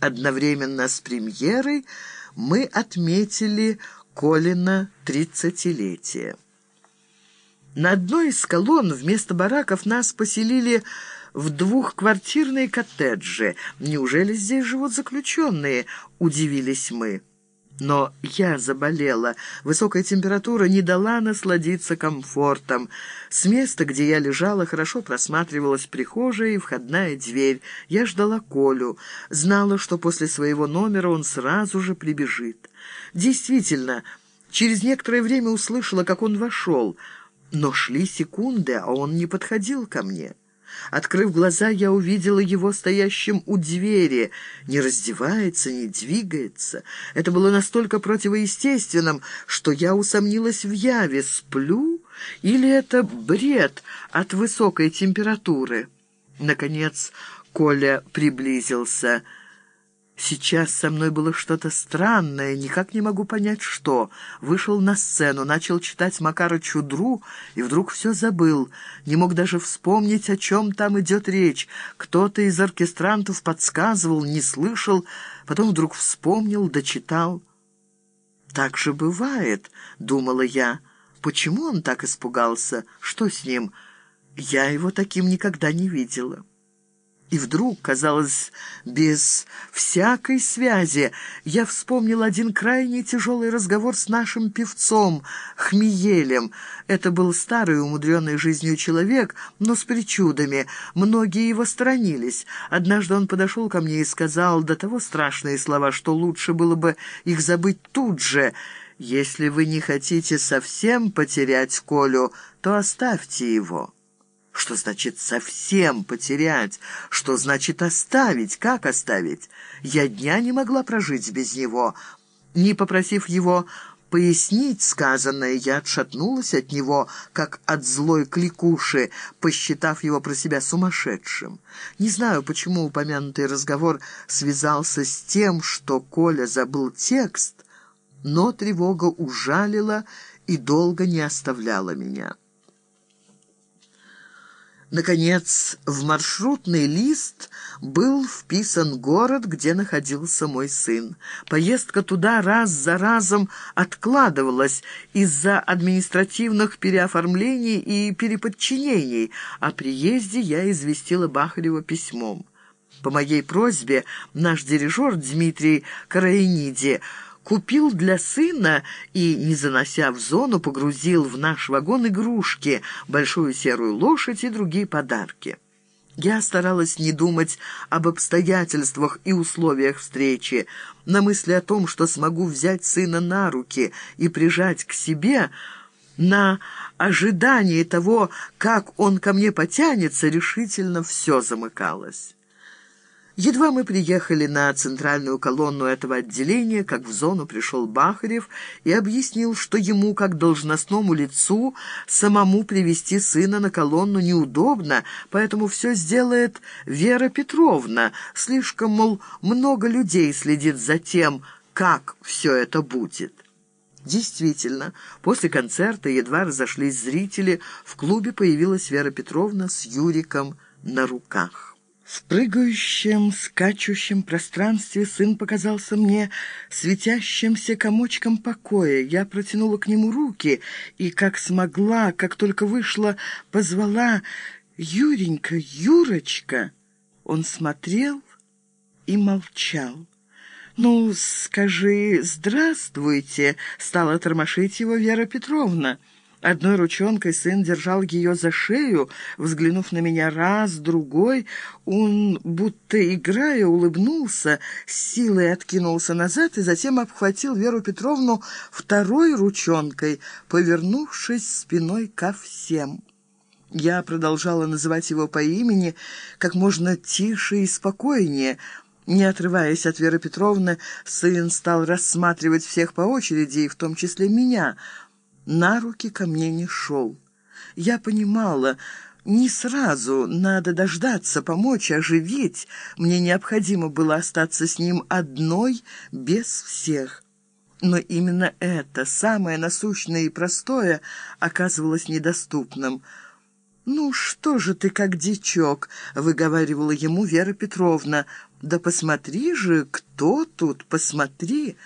Одновременно с премьерой мы отметили Колина тридцатилетие. На одной из колонн вместо бараков нас поселили в двухквартирные коттеджи. Неужели здесь живут заключенные? Удивились мы. Но я заболела. Высокая температура не дала насладиться комфортом. С места, где я лежала, хорошо просматривалась прихожая и входная дверь. Я ждала Колю. Знала, что после своего номера он сразу же прибежит. Действительно, через некоторое время услышала, как он вошел. Но шли секунды, а он не подходил ко мне. Открыв глаза, я увидела его стоящим у двери. Не раздевается, не двигается. Это было настолько противоестественным, что я усомнилась в яве. Сплю? Или это бред от высокой температуры? Наконец Коля приблизился. Сейчас со мной было что-то странное, никак не могу понять, что. Вышел на сцену, начал читать Макара Чудру и вдруг все забыл. Не мог даже вспомнить, о чем там идет речь. Кто-то из оркестрантов подсказывал, не слышал, потом вдруг вспомнил, дочитал. «Так же бывает», — думала я. «Почему он так испугался? Что с ним? Я его таким никогда не видела». И вдруг, казалось, без всякой связи, я вспомнил один крайне тяжелый разговор с нашим певцом, Хмиелем. Это был старый, умудренный жизнью человек, но с причудами. Многие его сторонились. Однажды он подошел ко мне и сказал до того страшные слова, что лучше было бы их забыть тут же. «Если вы не хотите совсем потерять Колю, то оставьте его». Что значит совсем потерять? Что значит оставить? Как оставить? Я дня не могла прожить без него. Не попросив его пояснить сказанное, я отшатнулась от него, как от злой кликуши, посчитав его про себя сумасшедшим. Не знаю, почему упомянутый разговор связался с тем, что Коля забыл текст, но тревога ужалила и долго не оставляла меня. Наконец, в маршрутный лист был вписан город, где находился мой сын. Поездка туда раз за разом откладывалась из-за административных переоформлений и переподчинений. О приезде я известила Бахарева письмом. По моей просьбе наш дирижер Дмитрий Караениди купил для сына и, не занося в зону, погрузил в наш вагон игрушки, большую серую лошадь и другие подарки. Я старалась не думать об обстоятельствах и условиях встречи. На мысли о том, что смогу взять сына на руки и прижать к себе, на ожидании того, как он ко мне потянется, решительно все замыкалось. Едва мы приехали на центральную колонну этого отделения, как в зону пришел Бахарев и объяснил, что ему, как должностному лицу, самому привести сына на колонну неудобно, поэтому все сделает Вера Петровна. Слишком, мол, много людей следит за тем, как все это будет. Действительно, после концерта едва разошлись зрители, в клубе появилась Вера Петровна с Юриком на руках. В прыгающем, скачущем пространстве сын показался мне светящимся комочком покоя. Я протянула к нему руки и, как смогла, как только вышла, позвала «Юренька, Юрочка!» Он смотрел и молчал. «Ну, скажи «здравствуйте», — стала тормошить его Вера Петровна. Одной ручонкой сын держал ее за шею, взглянув на меня раз, другой, он, будто играя, улыбнулся, силой откинулся назад и затем обхватил Веру Петровну второй ручонкой, повернувшись спиной ко всем. Я продолжала называть его по имени как можно тише и спокойнее. Не отрываясь от Веры Петровны, сын стал рассматривать всех по очереди, и в том числе меня — на руки ко мне не шел. Я понимала, не сразу, надо дождаться, помочь, оживить. Мне необходимо было остаться с ним одной, без всех. Но именно это, самое насущное и простое, оказывалось недоступным. «Ну что же ты как дичок?» — выговаривала ему Вера Петровна. «Да посмотри же, кто тут, посмотри!»